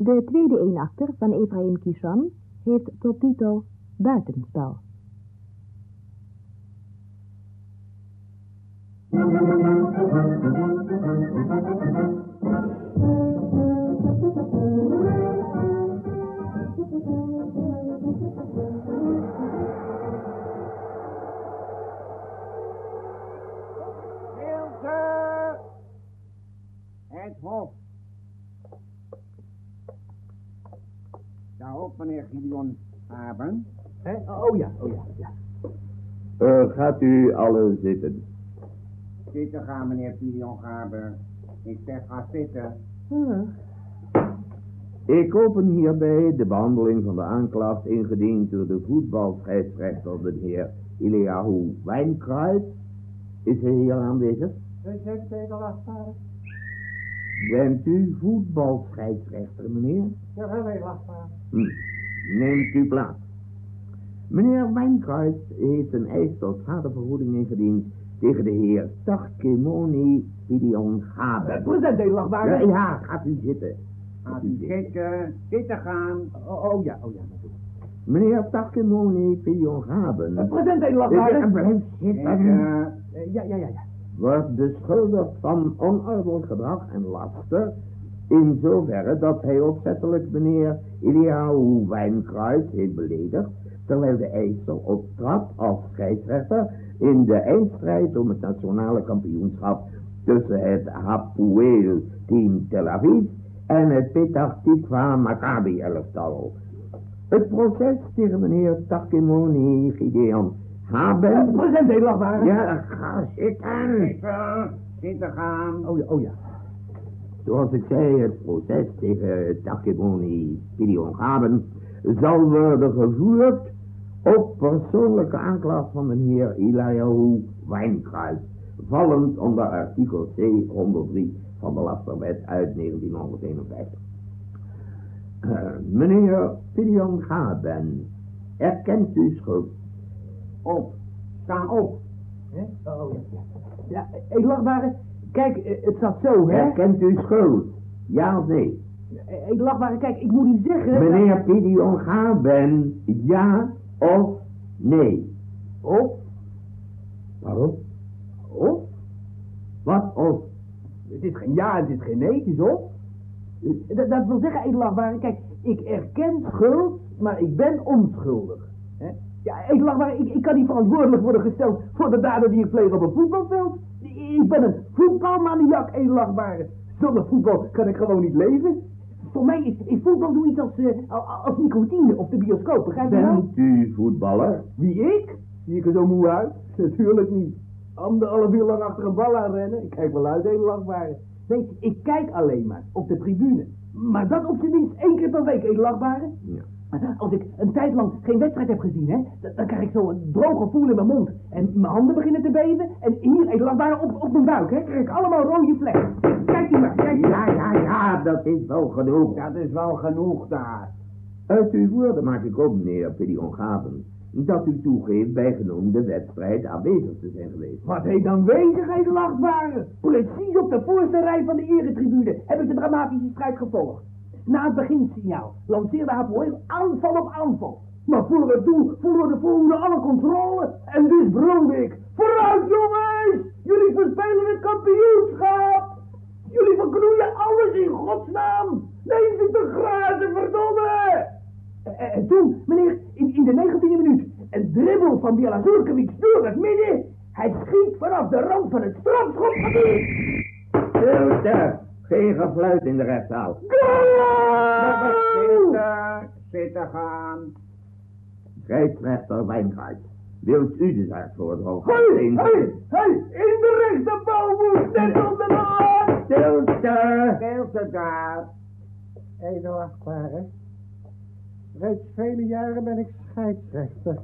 De tweede eenachter van Ephraim Kishan heeft tot titel Buitenspel. Het. Daarop, meneer Gideon Haben. Hè? Oh ja, oh ja, ja. Uh, gaat u alle zitten. Zitten gaan, meneer Gideon Gaber. Ik zeg, ga zitten. Ik open hierbij de behandeling van de aanklacht ingediend door de voetbalscheidsrechter, de heer Eliahu Wijnkruid. Is hij hier aanwezig? Zegt edelachtbare? Bent u voetbalscheidsrechter, meneer? Ja, edelachtbare. Hm. Neemt u plaats. Meneer Wijnkruid heeft een eis tot schadevergoeding ingediend tegen de heer Tarkemoni Gideon Gaber. Present Ja, edelachtbare? ja, gaat u zitten. Gaat u zitten. Zitten gaan. Oh, oh ja, oh ja, natuurlijk. Meneer Tarkemoni Gideon Gaben. Present edelachtbare? Blijf zitten. Zitten. Eh, Ja, ja, ja, ja. Wordt beschuldigd van onordelijk gedrag en laster, in zoverre dat hij opzettelijk meneer Eliahu Wijnkruid heeft beledigd, terwijl de eisel optrad als scheidsrechter in de eindstrijd om het nationale kampioenschap tussen het Hapoel Team Tel Aviv en het Petah Tikva Maccabi elftal. Het proces tegen meneer Takimoni Gideon Haben... Present edelachtbare? Ja, ga zitten. Zitten. Zitten gaan. Oh ja, oh ja. Zoals ik zei, het proces tegen Takimoni Gideon Gaben zal worden gevoerd op persoonlijke aanklacht van de heer Eliahu Wijnkruid, vallend onder artikel C 103 van de Lasterwet uit 1951. Eh, meneer Gideon Gaben, erkent u schuld? Op. Sta op. Hè? Oh ja, ja. Edelachtbare, kijk, eh, het staat zo, hè? Erkent u schuld? Ja of nee? Eh, Edelachtbare, kijk, ik moet u zeggen... Meneer Gideon Gaben, ja of nee? Of, Waarom? of, Wat of? het is geen ja, het is geen nee, het is of. Dat, dat wil zeggen, edelachtbare, kijk, ik erken schuld, maar ik ben onschuldig. Ja, edelachtbare, ik, ik kan niet verantwoordelijk worden gesteld voor de daden die ik pleeg op een voetbalveld. Ik ben een voetbalmaniak, edelachtbare. Zonder voetbal kan ik gewoon niet leven. Voor mij is, is voetbal zoiets als, eh, al- als nicotine op de bioscoop, begrijp je wel? Bent u voetballer? Wie ik? Zie ik er zo moe uit? Natuurlijk niet. Anderhalf uur lang achter een bal aan rennen. Ik kijk wel uit, hele lachbare. Nee, ik kijk alleen maar op de tribune. Maar dat op zijn minst één keer per week, edelachtbare. Ja. Als ik een tijd lang geen wedstrijd heb gezien, hè, dan, krijg ik zo een droge gevoel in mijn mond. En mijn handen beginnen te beven. En hier, edelachtbare, op, op mijn buik, hè, krijg ik allemaal rode vlekken. Kijk u maar, kijk Ja, ja, ja, dat is wel genoeg. Dat is wel genoeg daar. Uit uw woorden maak ik op, meneer Gideon Gaben, dat u toegeeft bij genoemde wedstrijd aanwezig te zijn geweest. Wat heet dan wezigheid lachbare? Precies op de voorste rij van de eretribune heb ik de dramatische strijd gevolgd. Na het beginsignaal lanceerde Hapoel aanval op aanval. Maar voor het doel verloor de voorhoede alle controle. En dus brulde ik. Vooruit jongens! Jullie verspelen het kampioenschap! Jullie verknoeien alles in godsnaam! Neem ze te grazen, verdomme! En, en toen, meneer, in, in de negentiende minuut, een dribbel van Bjela Zurkovic door het midden. Hij schiet vanaf de rand van het strafschopgebied. Stilte! Geen gefluit in de rechtszaal. Zitten. Zitten gaan. Scheidsrechter Wijnkruid, wilt u de zaak voordragen? Hé, hé, hé, in de rechte bouwboer, net op de laan. Stilte! Stilte daar. Edelachtbare. Reeds vele jaren ben ik scheidsrechter.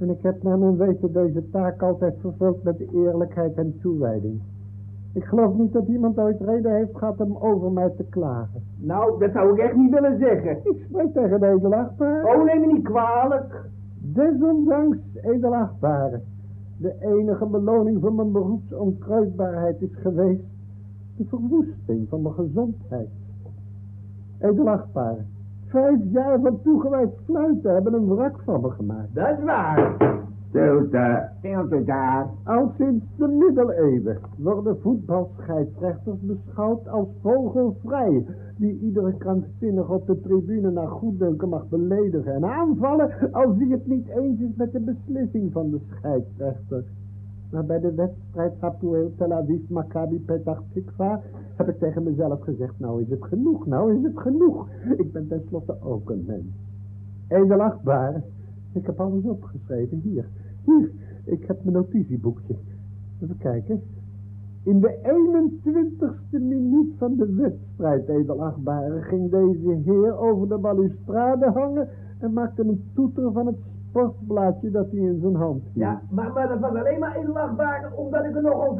En ik heb naar mijn weten deze taak altijd vervuld met eerlijkheid en toewijding. Ik geloof niet dat iemand ooit reden heeft gehad om over mij te klagen. Nou, dat zou ik echt niet willen zeggen. Ik spreek tegen de edelachtbare. Oh, neem me niet kwalijk. Desondanks, edelachtbare. De enige beloning voor mijn beroepsonkreukbaarheid is geweest de verwoesting van mijn gezondheid. Edelachtbare. Vijf jaar van toegewijd fluiten hebben een wrak van me gemaakt. Dat is waar. Stilte. Stilte daar. Al sinds de middeleeuwen worden voetbalscheidsrechters beschouwd als vogelvrij, die iedere krankzinnig op de tribune naar goeddunken mag beledigen en aanvallen als hij het niet eens is met de beslissing van de scheidsrechter. Maar bij de wedstrijd Hapoel Tel Aviv Maccabi Petach Tikva heb ik tegen mezelf gezegd, nou is het genoeg, nou is het genoeg. Ik ben tenslotte ook een mens. Edelachtbare, ik heb alles opgeschreven, hier. Hier, ik heb mijn notitieboekje. Even kijken. In de 21ste minuut van de wedstrijd, edelachtbare, ging deze heer over de balustrade hangen en maakte een toeter van het sportblaadje dat hij in zijn hand hield. Ja, maar, maar dat was alleen maar edelachtbaar omdat ik er nog op...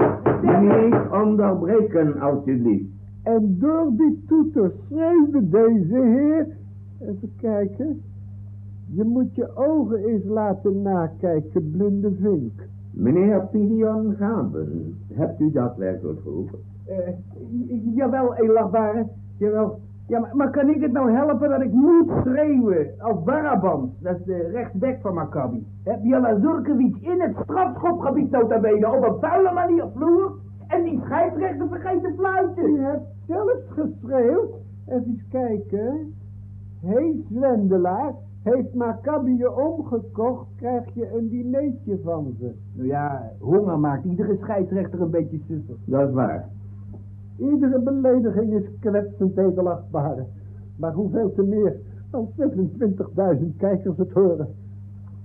Niet onderbreken, alsjeblieft. En door die toeter schreeuwde deze heer... Even kijken. Je moet je ogen eens laten nakijken, blinde vink. Meneer Pidion Gaben, hebt u dat werkelijk geroepen? J- jawel, edelachtbare. Jawel. Ja, maar, maar kan ik het nou helpen dat ik moet schreeuwen als Baraban? Dat is de rechtsback van Maccabi. Heb Jalla Zurkovic in het strafschopgebied nota bene op een vuile manier vloer en die scheidsrechter vergeet te Je fluiten. hebt zelfs geschreeuwd. Even kijken. Hé, hey, zwendelaar. Heeft Maccabi je omgekocht, krijg je een dineetje van ze. Nou ja, honger maakt iedere scheidsrechter een beetje suffer. Dat is waar. Iedere belediging is kwetsend edelachtbare. Maar hoeveel te meer als 26.000 kijkers het horen.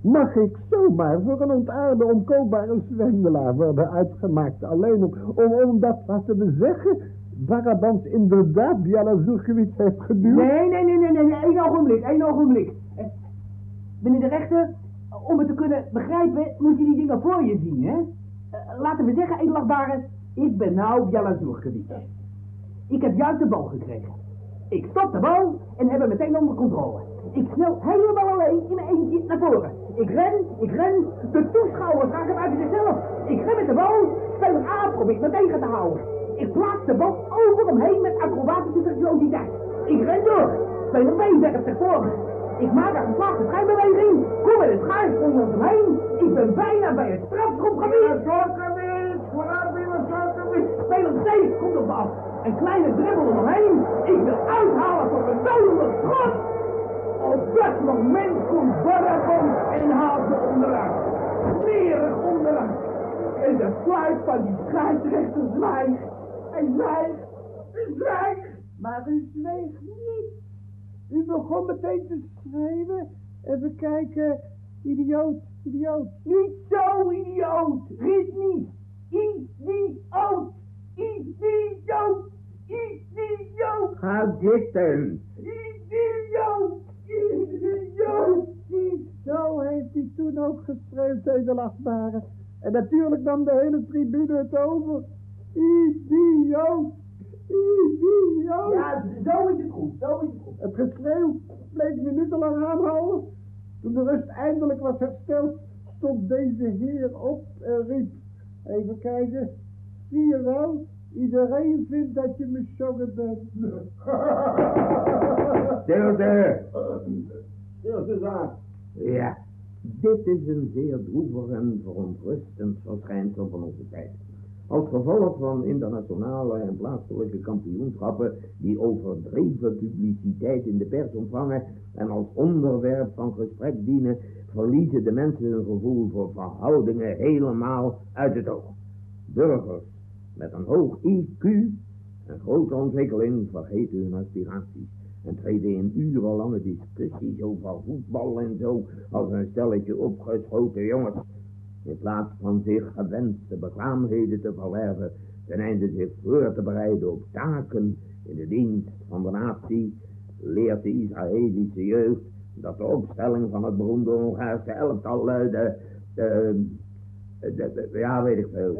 Mag ik zomaar voor een ontaarde, onkoopbare zwendelaar worden uitgemaakt? Alleen om, om, omdat, laten we zeggen, Barabans inderdaad Biala heeft geduwd? Nee, nee, nee, nee, nee, één ogenblik, één ogenblik. Meneer de rechter, om het te kunnen begrijpen, moet je die dingen voor je zien, hè? Eh, Laten we zeggen, edelachtbare, ik ben nou Bjella Zurgebied. Ik heb juist de bal gekregen. Ik stop de bal en heb hem meteen onder controle. Ik snel helemaal alleen in mijn eentje naar voren. Ik ren, ik ren, de toeschouwers raken buiten zichzelf. Ik ren met de bal, speler A probeert me tegen te houden. Ik plaats de bal over hem heen met acrobatische virtuositeit. Ik ren door, speler B werpt zich voor. Ik maak een geslaagde schijnbeweging, kom met het schuif onder hem heen. Ik ben bijna bij het strafschopgebied. Speler C komt op af. Een kleine dribbel om hem heen. Ik wil uithalen voor een dodende schot. Op dat moment komt Barabon en haalt me onderuit. Smerig onderuit. En de fluit van die scheidsrechter zwijgt. Hij zwijgt. Hij zwijgt. Maar u zweeg niet. U begon meteen te schreeuwen. Even kijken. Idioot, idioot. Niet zo idioot. Rit niet. Idioot. Idioot. Idioot. Ga zitten. Idioot. Idioot. Zo heeft hij toen ook geschreeuwd, edelachtbare. En natuurlijk nam de hele tribune het over. Idioot. Ja, zo is het goed. Zo is het goed. Het geschreeuw bleef minutenlang aanhouden. Toen de rust eindelijk was hersteld, stond deze heer op en riep... Even kijken. Zie je wel? Iedereen vindt dat je me shoggen bent. Stilte daar. Ja, dit is een zeer droevig en verontrustend verschijnsel van onze tijd. Als gevolg van internationale en plaatselijke kampioenschappen die overdreven publiciteit in de pers ontvangen en als onderwerp van gesprek dienen, verliezen de mensen hun gevoel voor verhoudingen helemaal uit het oog. Burgers met een hoog IQ en grote ontwikkeling vergeten hun aspiraties en treden in urenlange discussies over voetbal en zo als een stelletje opgeschoten jongens. In plaats van zich gewenste bekwaamheden te verwerven, ten einde zich voor te bereiden op taken in de dienst van de natie, leert de Israëlische jeugd dat de opstelling van het beroemde Hongaarse elftal luidde, eh, de, de- ja, weet ik veel.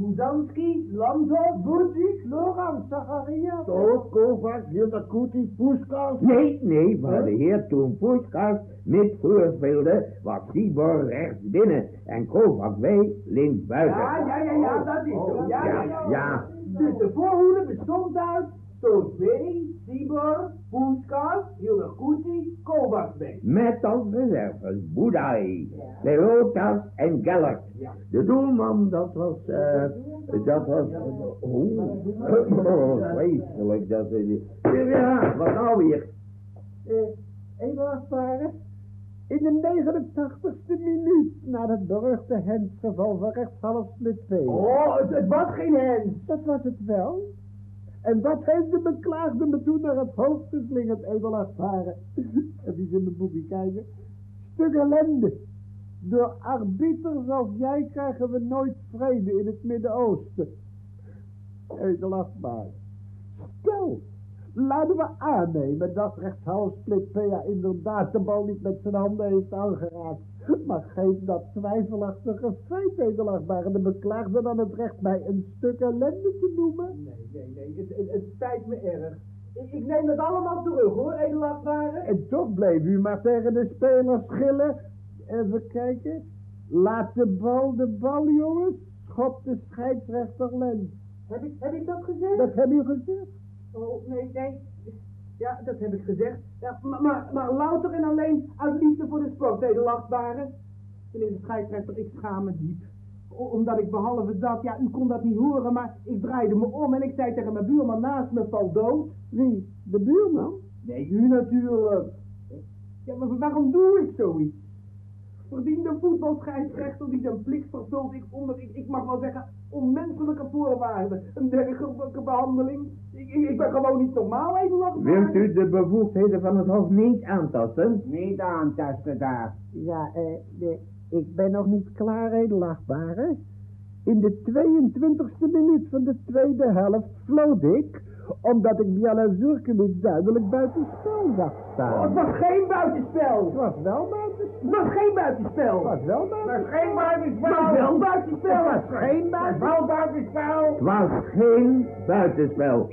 Buzanski, Lanzos, Burzik, Loran, Zacharia. Tot, Kovac, Jirtakuti, Puskas. Nee, nee, waar de heer toen Puskas met voorspeelde, was Sibor rechts binnen en Kovac wij links buiten. Ja, ja, ja, ja, dat is zo. Ja, ja, ja. ja. Dus de voorhoede bestond uit Toosvee, Sibor, Poeskas, Hilderkuti, Kovacsbeek. Met als reserves Boudai, Leotas en Gellert. Ja. De doelman, dat was, eh, dat was, oh, oh, vreselijk, dat is, ja, wat nou weer? Eh, even afvaren. In de 89ste minuut na het beruchte hensgeval van rechtshalf split 2. Oh, het, het was geen hens. Dat was het wel. En wat heeft de beklaagde me toen naar het hoofd geslingerd, je eens in mijn boekje kijken? Stuk ellende. Door arbiters als jij krijgen we nooit vrede in het Midden-Oosten. Edelachtbaar. Stel, laten we aannemen dat rechtshalf split PA inderdaad de bal niet met zijn handen heeft aangeraakt. Maar geef dat twijfelachtige feit, edelachtbare, de beklaagde dan het recht mij een stuk ellende te noemen? Nee, nee, nee, het, het, het spijt me erg. Ik, ik neem het allemaal terug hoor, edelachtbare. En toch bleef u maar tegen de spelers schillen. Even kijken. Laat de bal de bal, jongens. Schop de scheidsrechter Lens. Heb ik, heb ik dat gezegd? Dat heb u gezegd. Oh, nee, nee. Ja, dat heb ik gezegd. Ja, maar, maar, louter en alleen uit liefde voor de sport, edelachtbare. Meneer de scheidsrechter, ik schaam me diep. Omdat ik behalve dat, ja, u kon dat niet horen, maar ik draaide me om en ik zei tegen mijn buurman naast me, val dood. Wie? De buurman? Nee, u natuurlijk. Ja, maar waarom doe ik zoiets? Verdient een voetbalscheidsrechter die zijn plicht vervult, ik onder, ik, ik mag wel zeggen, onmenselijke voorwaarden. Een dergelijke behandeling. Ik, ik, ben gewoon niet normaal, edelachtbare. Wilt u de bevoegdheden van het Hof niet aantasten? Niet aantasten daar. Ja, eh, de, ik ben nog niet klaar, edelachtbare. In de 22e minuut van de tweede helft floot ik, omdat ik Biala Zurkelik duidelijk buiten spel zag Oh, het staan. was geen buitenspel. Het was wel buitenspel. Het was geen buitenspel. Het was wel buitenspel. geen buitenspel. Het was wel buitenspel. Het was geen buitenspel. buitenspel. Het was geen buitenspel.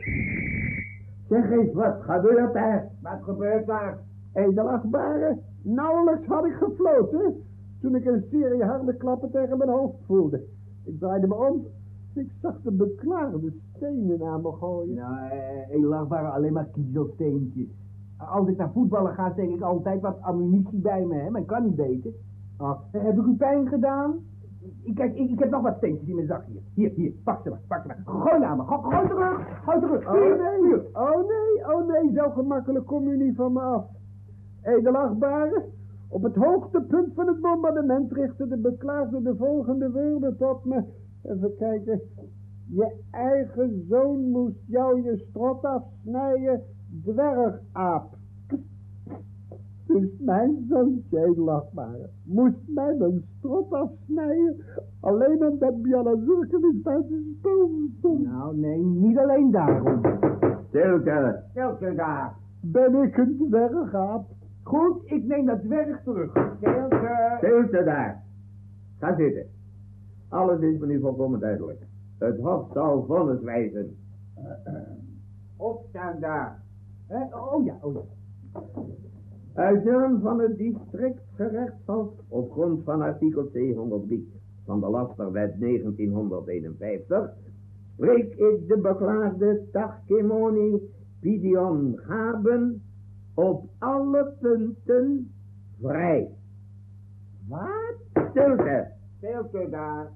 Zeg eens, wat gebeurt er? Wat gebeurt daar? Edelachtbare, nauwelijks had ik gefloten toen ik een serie harde klappen tegen mijn hoofd voelde. Ik draaide me om. Ik zag de beklaagde stenen aan me gooien. Nou, eh, edelachtbare alleen maar kiezelsteentjes. Als ik naar voetballen ga, denk ik altijd wat ammunitie bij me, hè. Men kan niet weten. Ah, heb ik u pijn gedaan? Ik, kijk, ik, ik heb nog wat steentjes in mijn zak hier. Hier, hier, pak ze maar, pak ze maar. Gooi naar me, go- gooi terug, gooi terug. Oh nee, oh nee, oh nee, zo gemakkelijk kom u niet van me af. Edelachtbare, op het hoogtepunt van het bombardement richtte de beklaagde de volgende woorden tot me. Even kijken. Je eigen zoon moest jou je strot afsnijden, dwergaap. Dus mijn zoontje, edelachtbare, moest mij mijn strot afsnijden, alleen omdat Biala Zurkelis buiten spel stond. Nou, nee, niet alleen daarom. Stilte. Stilte daar. Ben ik een dwergaap? Goed, ik neem dat dwerg terug. Stilte. Stilte daar. Ga zitten. Alles is me nu volkomen duidelijk. Het Hof zal vonnis wijzen. Opstaan daar. Hè? Oh ja, oh ja. Uit van het districtgerechtshof op grond van artikel 203 van de Lasterwet 1951 spreek ik de beklaagde Tachkemoni Pidion Gaben op alle punten vrij. Wat? Stilte. Stilte daar.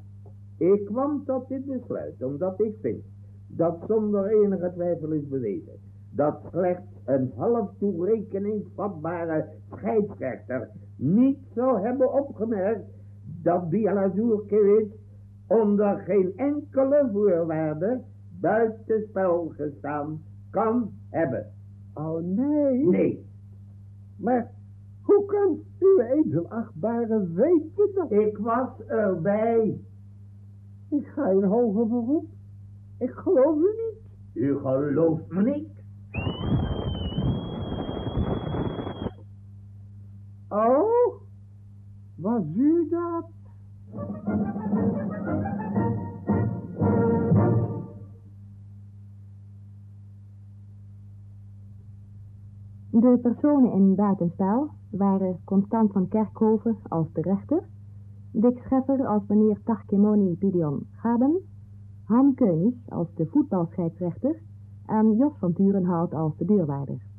Ik kwam tot dit besluit omdat ik vind dat zonder enige twijfel is bewezen dat slechts een half toerekeningsvatbare scheidsrechter niet zou hebben opgemerkt dat Bialazurkewit onder geen enkele voorwaarde buitenspel gestaan kan hebben. Oh nee. Nee, Maar hoe kan uw edelachtbare weten dat? ik was erbij. Ik ga in hoger beroep. Ik geloof u niet. U gelooft me niet? Oh, was u dat? De personen in buitenspel waren Constant van Kerkhoven als de rechter, Dick Scheffer als meneer Tachkemoni Pidion Gaben, Han Keunig als de voetbalscheidsrechter en Jos van Turenhout als de deurwaarder.